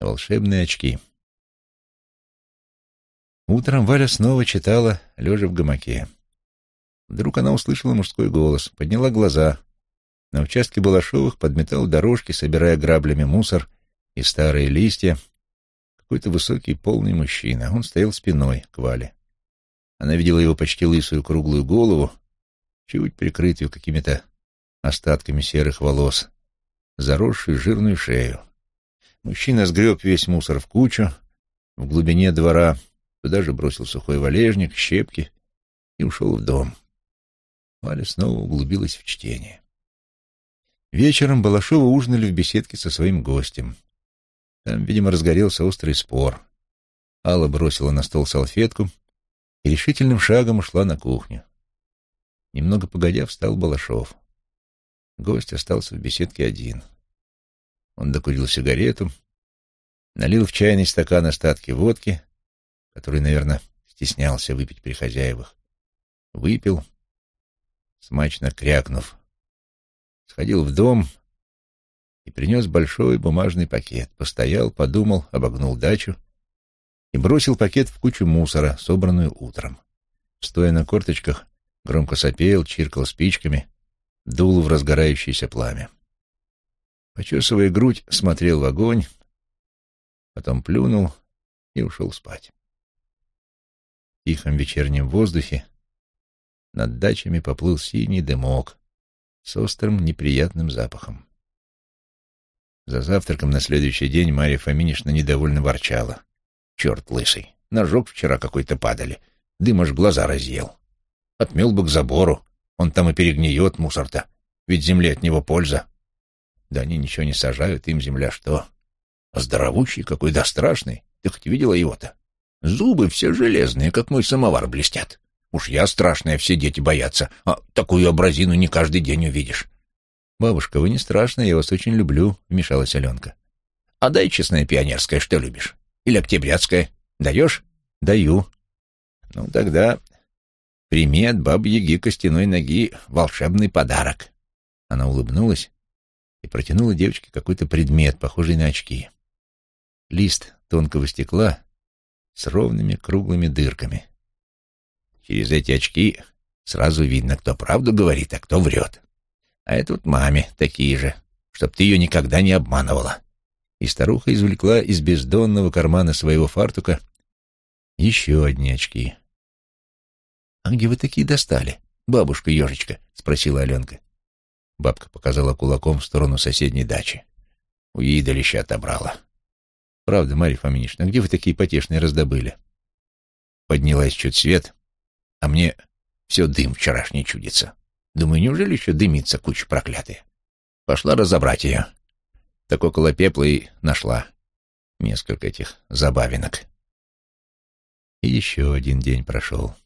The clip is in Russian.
Волшебные очки. Утром Валя снова читала, лежа в гамаке. Вдруг она услышала мужской голос, подняла глаза. На участке Балашовых подметал дорожки, собирая граблями мусор и старые листья. Какой-то высокий, полный мужчина. Он стоял спиной к Вале. Она видела его почти лысую круглую голову, чуть прикрытую какими-то остатками серых волос, заросшую жирную шею. Мужчина сгреб весь мусор в кучу в глубине двора, туда же бросил сухой валежник, щепки и ушел в дом. Валя снова углубилась в чтение. Вечером Балашова ужинали в беседке со своим гостем. Там, видимо, разгорелся острый спор. Алла бросила на стол салфетку и решительным шагом ушла на кухню. Немного погодя встал Балашов. Гость остался в беседке один. Он докурил сигарету, налил в чайный стакан остатки водки, который, наверное, стеснялся выпить при хозяевах, выпил, смачно крякнув, сходил в дом и принес большой бумажный пакет, постоял, подумал, обогнул дачу и бросил пакет в кучу мусора, собранную утром. Стоя на корточках, громко сопел, чиркал спичками, дул в разгорающееся пламя. Почесывая грудь, смотрел в огонь, потом плюнул и ушел спать. В тихом вечернем воздухе над дачами поплыл синий дымок с острым неприятным запахом. За завтраком на следующий день Марья Фоминишна недовольно ворчала. «Черт лысый, ножок вчера какой-то падали, дым аж глаза разъел. Отмел бы к забору, он там и перегниет, мусор-то, ведь земле от него польза. Да они ничего не сажают, им земля что? А здоровущий какой, да страшный. Ты хоть видела его-то? Зубы все железные, как мой самовар, блестят. Уж я страшная, все дети боятся, а такую образину не каждый день увидишь. «Бабушка, вы не страшная, я вас очень люблю», — вмешалась Аленка. «А дай честное пионерское, что любишь? Или октябрятское? Даешь?» «Даю». «Ну, тогда прими от бабы-яги костяной ноги волшебный подарок». Она улыбнулась и протянула девочке какой-то предмет, похожий на очки. Лист тонкого стекла с ровными круглыми дырками. Через эти очки сразу видно, кто правду говорит, а кто врет. А это вот маме такие же, чтоб ты ее никогда не обманывала. И старуха извлекла из бездонного кармана своего фартука еще одни очки. — А где вы такие достали, бабушка-ежечка? — спросила Аленка. Бабка показала кулаком в сторону соседней дачи. У идолища отобрала. Правда, Марья Фоминична, где вы такие потешные раздобыли? Поднялась чуть свет, а мне все дым вчерашний чудится. Думаю, неужели еще дымится куча проклятая? Пошла разобрать ее. Так около пепла и нашла несколько этих забавинок. И еще один день прошел.